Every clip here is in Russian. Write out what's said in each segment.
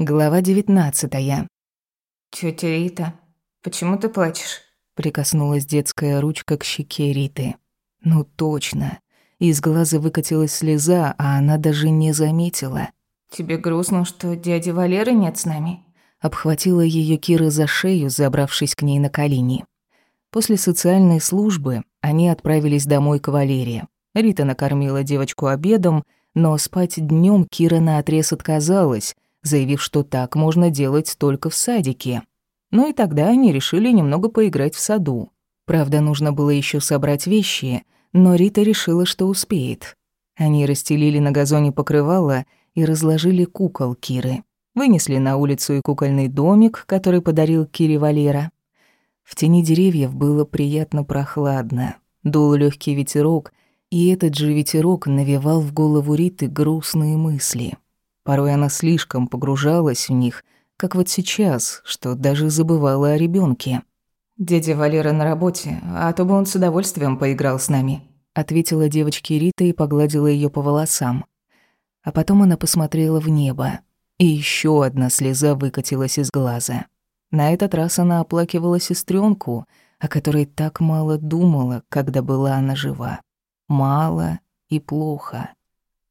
Глава девятнадцатая. «Тётя Рита, почему ты плачешь?» Прикоснулась детская ручка к щеке Риты. Ну точно. Из глаза выкатилась слеза, а она даже не заметила. «Тебе грустно, что дяди Валеры нет с нами?» Обхватила ее Кира за шею, забравшись к ней на колени. После социальной службы они отправились домой к Валерии. Рита накормила девочку обедом, но спать днем Кира наотрез отказалась — заявив, что так можно делать только в садике. Ну и тогда они решили немного поиграть в саду. Правда, нужно было еще собрать вещи, но Рита решила, что успеет. Они расстелили на газоне покрывало и разложили кукол Киры. Вынесли на улицу и кукольный домик, который подарил Кире Валера. В тени деревьев было приятно прохладно. Дул легкий ветерок, и этот же ветерок навевал в голову Риты грустные мысли — Порой она слишком погружалась в них, как вот сейчас, что даже забывала о ребенке. «Дядя Валера на работе, а то бы он с удовольствием поиграл с нами», ответила девочке Рита и погладила ее по волосам. А потом она посмотрела в небо, и еще одна слеза выкатилась из глаза. На этот раз она оплакивала сестренку, о которой так мало думала, когда была она жива. Мало и плохо.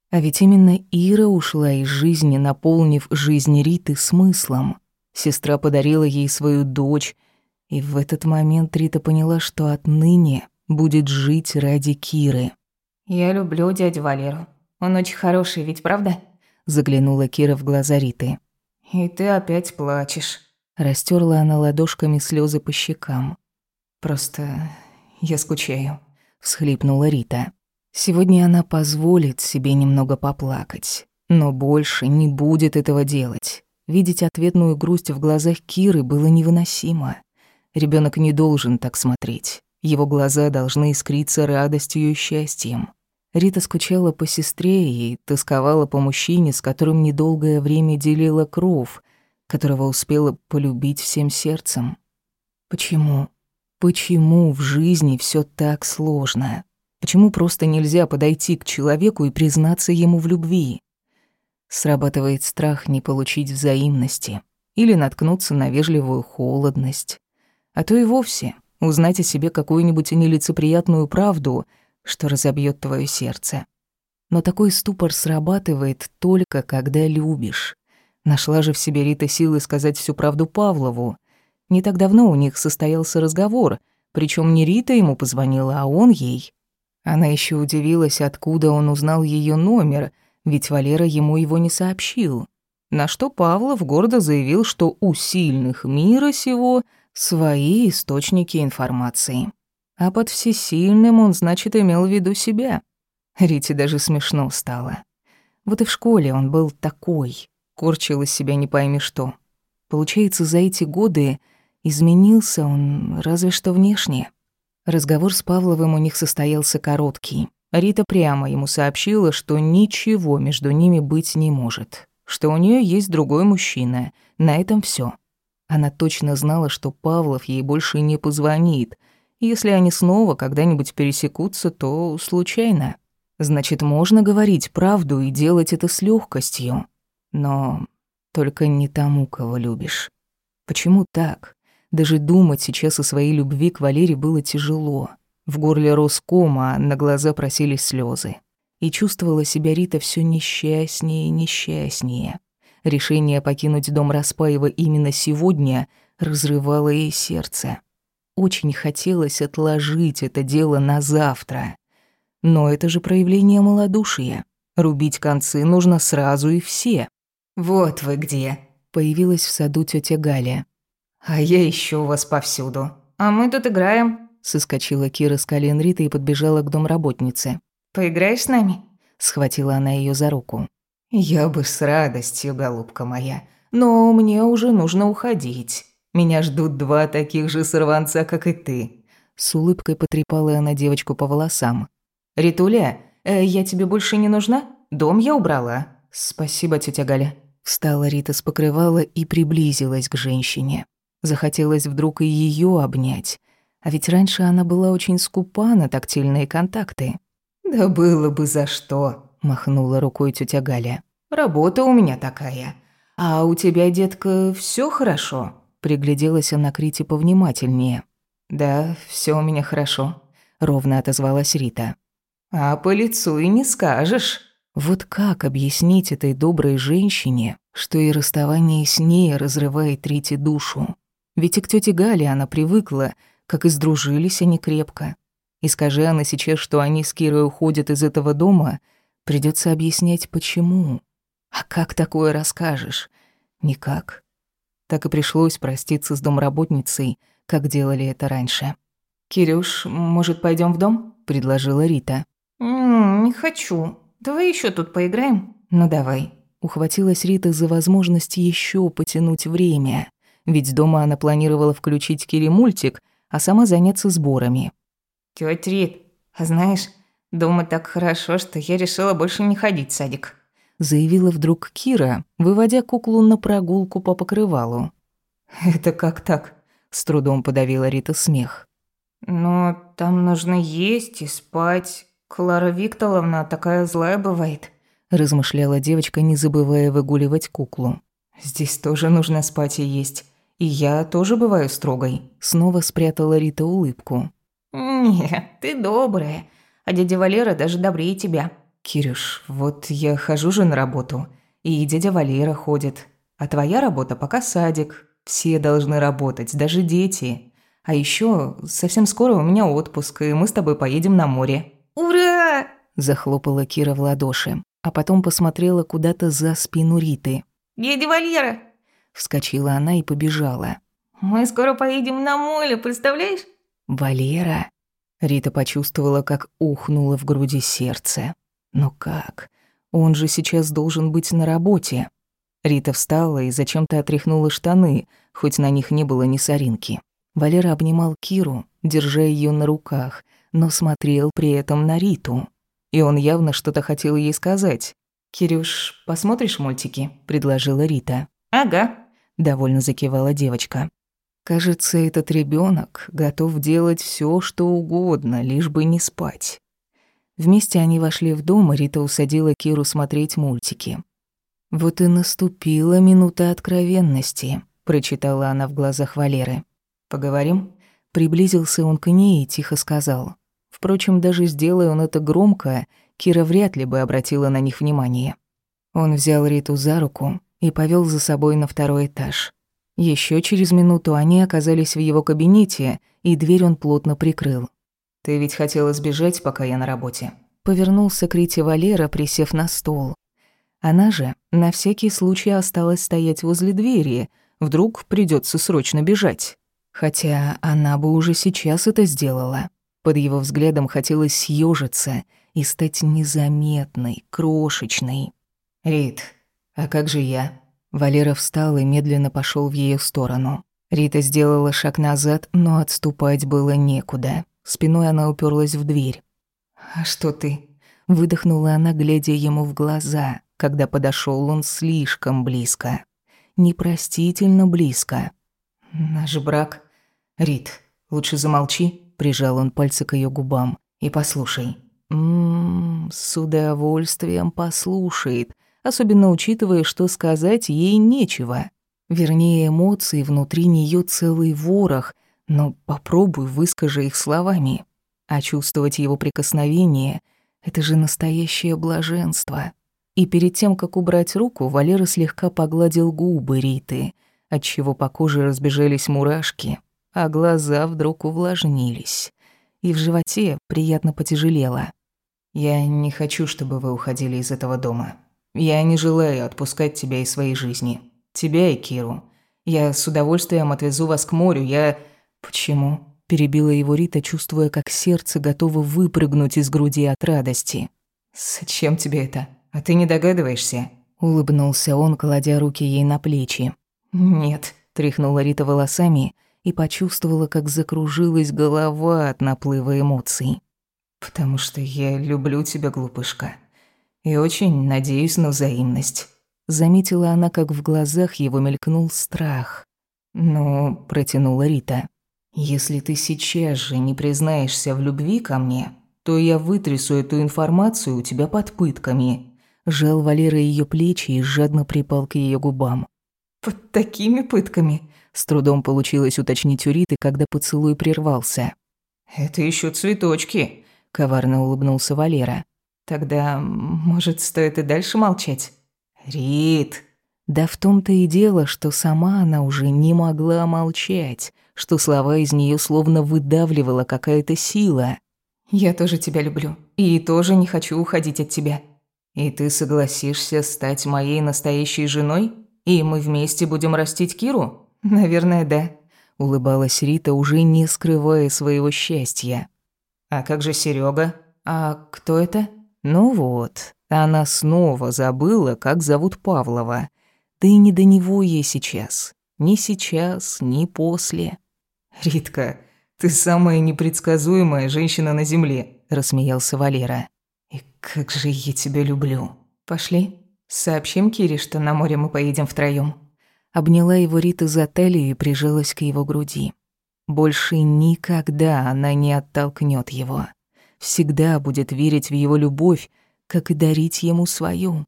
А ведь именно Ира ушла из жизни, наполнив жизнь Риты смыслом. Сестра подарила ей свою дочь, и в этот момент Рита поняла, что отныне будет жить ради Киры. «Я люблю дядю Валеру. Он очень хороший, ведь правда?» Заглянула Кира в глаза Риты. «И ты опять плачешь». Растерла она ладошками слезы по щекам. «Просто я скучаю», — всхлипнула Рита. Сегодня она позволит себе немного поплакать, но больше не будет этого делать. Видеть ответную грусть в глазах Киры было невыносимо. Ребенок не должен так смотреть. Его глаза должны искриться радостью и счастьем. Рита скучала по сестре и тосковала по мужчине, с которым недолгое время делила кровь, которого успела полюбить всем сердцем. Почему? Почему в жизни все так сложно? Почему просто нельзя подойти к человеку и признаться ему в любви? Срабатывает страх не получить взаимности или наткнуться на вежливую холодность. А то и вовсе узнать о себе какую-нибудь нелицеприятную правду, что разобьет твое сердце. Но такой ступор срабатывает только когда любишь. Нашла же в себе Рита силы сказать всю правду Павлову. Не так давно у них состоялся разговор, причем не Рита ему позвонила, а он ей. Она еще удивилась, откуда он узнал ее номер, ведь Валера ему его не сообщил. На что Павлов гордо заявил, что у сильных мира сего свои источники информации. А под всесильным он, значит, имел в виду себя. Рите даже смешно стало. Вот и в школе он был такой, корчил из себя не пойми что. Получается, за эти годы изменился он разве что внешне. Разговор с Павловым у них состоялся короткий. Рита прямо ему сообщила, что ничего между ними быть не может, что у нее есть другой мужчина. На этом все. Она точно знала, что Павлов ей больше не позвонит. Если они снова когда-нибудь пересекутся, то случайно. Значит, можно говорить правду и делать это с легкостью. Но только не тому, кого любишь. Почему так? Даже думать сейчас о своей любви к Валере было тяжело. В горле рос ком, а на глаза просились слезы. И чувствовала себя Рита все несчастнее и несчастнее. Решение покинуть дом Распаева именно сегодня разрывало ей сердце. Очень хотелось отложить это дело на завтра. Но это же проявление малодушия. Рубить концы нужно сразу и все. «Вот вы где!» — появилась в саду тетя Галя. «А я ищу вас повсюду. А мы тут играем». Соскочила Кира с колен Риты и подбежала к домработнице. «Поиграешь с нами?» Схватила она ее за руку. «Я бы с радостью, голубка моя. Но мне уже нужно уходить. Меня ждут два таких же сорванца, как и ты». С улыбкой потрепала она девочку по волосам. «Ритуля, э, я тебе больше не нужна? Дом я убрала». «Спасибо, тетя Галя». Встала Рита с покрывала и приблизилась к женщине. Захотелось вдруг и ее обнять. А ведь раньше она была очень скупа на тактильные контакты. «Да было бы за что», — махнула рукой тетя Галя. «Работа у меня такая. «А у тебя, детка, все хорошо?» Пригляделась она к Рите повнимательнее. «Да, все у меня хорошо», — ровно отозвалась Рита. «А по лицу и не скажешь». Вот как объяснить этой доброй женщине, что и расставание с ней разрывает Рите душу? Ведь и к тете Гале она привыкла, как и сдружились они крепко. И скажи она сейчас, что они с Кирой уходят из этого дома, придется объяснять, почему. А как такое расскажешь? Никак. Так и пришлось проститься с домработницей, как делали это раньше. «Кирюш, может, пойдем в дом?» – предложила Рита. «М -м, «Не хочу. Давай еще тут поиграем». «Ну давай». Ухватилась Рита за возможность еще потянуть время. Ведь дома она планировала включить Кире мультик, а сама заняться сборами. «Тётя Рит, а знаешь, дома так хорошо, что я решила больше не ходить в садик» заявила вдруг Кира, выводя куклу на прогулку по покрывалу. «Это как так?» – с трудом подавила Рита смех. «Но там нужно есть и спать. Клара Викторовна такая злая бывает», – размышляла девочка, не забывая выгуливать куклу. «Здесь тоже нужно спать и есть. И я тоже бываю строгой», – снова спрятала Рита улыбку. «Нет, ты добрая, а дядя Валера даже добрее тебя», «Кирюш, вот я хожу же на работу, и дядя Валера ходит. А твоя работа пока садик. Все должны работать, даже дети. А еще совсем скоро у меня отпуск, и мы с тобой поедем на море». «Ура!» – захлопала Кира в ладоши, а потом посмотрела куда-то за спину Риты. «Дядя Валера!» – вскочила она и побежала. «Мы скоро поедем на море, представляешь?» «Валера?» Рита почувствовала, как ухнуло в груди сердце. Но как? Он же сейчас должен быть на работе. Рита встала и зачем-то отряхнула штаны, хоть на них не было ни соринки. Валера обнимал Киру, держа ее на руках, но смотрел при этом на Риту. И он явно что-то хотел ей сказать. «Кирюш, посмотришь мультики?» – предложила Рита. «Ага», – довольно закивала девочка. Кажется, этот ребенок готов делать все, что угодно, лишь бы не спать. Вместе они вошли в дом, и Рита усадила Киру смотреть мультики. «Вот и наступила минута откровенности», — прочитала она в глазах Валеры. «Поговорим?» Приблизился он к ней и тихо сказал. Впрочем, даже сделая он это громко, Кира вряд ли бы обратила на них внимание. Он взял Риту за руку и повел за собой на второй этаж. Еще через минуту они оказались в его кабинете, и дверь он плотно прикрыл. Ты ведь хотела сбежать, пока я на работе. Повернулся к Рите Валера, присев на стол. Она же на всякий случай осталась стоять возле двери. Вдруг придется срочно бежать. Хотя она бы уже сейчас это сделала. Под его взглядом хотелось съежиться и стать незаметной, крошечной. «Рит, а как же я?» Валера встал и медленно пошел в ее сторону. Рита сделала шаг назад, но отступать было некуда. Спиной она уперлась в дверь. «А что ты?» Выдохнула она, глядя ему в глаза, когда подошел он слишком близко. Непростительно близко. «Наш брак...» «Рит, лучше замолчи», — прижал он пальцы к ее губам. «И послушай». «Ммм, с удовольствием послушает, особенно учитывая, что сказать ей нечего. Вернее, эмоции внутри нее целый ворох — но попробуй выскажи их словами. А чувствовать его прикосновение — это же настоящее блаженство. И перед тем, как убрать руку, Валера слегка погладил губы Риты, отчего по коже разбежались мурашки, а глаза вдруг увлажнились. И в животе приятно потяжелело. «Я не хочу, чтобы вы уходили из этого дома. Я не желаю отпускать тебя из своей жизни. Тебя и Киру. Я с удовольствием отвезу вас к морю. Я...» «Почему?» – перебила его Рита, чувствуя, как сердце готово выпрыгнуть из груди от радости. «Зачем тебе это? А ты не догадываешься?» – улыбнулся он, кладя руки ей на плечи. «Нет», – тряхнула Рита волосами и почувствовала, как закружилась голова от наплыва эмоций. «Потому что я люблю тебя, глупышка, и очень надеюсь на взаимность». Заметила она, как в глазах его мелькнул страх. «Ну», – протянула Рита, если ты сейчас же не признаешься в любви ко мне, то я вытрясу эту информацию у тебя под пытками». Жал Валера ее плечи и жадно припал к ее губам. Под такими пытками?» С трудом получилось уточнить у Риты, когда поцелуй прервался. «Это еще цветочки», — коварно улыбнулся Валера. «Тогда, может, стоит и дальше молчать?» «Рит!» Да в том-то и дело, что сама она уже не могла молчать, что слова из нее словно выдавливала какая-то сила. «Я тоже тебя люблю. И тоже не хочу уходить от тебя. И ты согласишься стать моей настоящей женой? И мы вместе будем растить Киру? Наверное, да», — улыбалась Рита, уже не скрывая своего счастья. «А как же Серега? А кто это?» «Ну вот, она снова забыла, как зовут Павлова. Да и не до него ей сейчас. Ни сейчас, ни после. «Ритка, ты самая непредсказуемая женщина на земле», — рассмеялся Валера. «И как же я тебя люблю. Пошли, сообщим Кире, что на море мы поедем втроём». Обняла его Рита за талию и прижалась к его груди. Больше никогда она не оттолкнет его. Всегда будет верить в его любовь, как и дарить ему свою.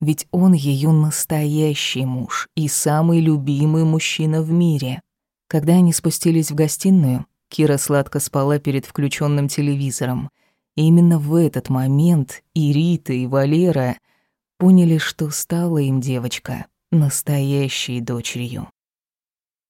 Ведь он ее настоящий муж и самый любимый мужчина в мире. Когда они спустились в гостиную, Кира сладко спала перед включенным телевизором. И именно в этот момент и Рита, и Валера поняли, что стала им девочка настоящей дочерью.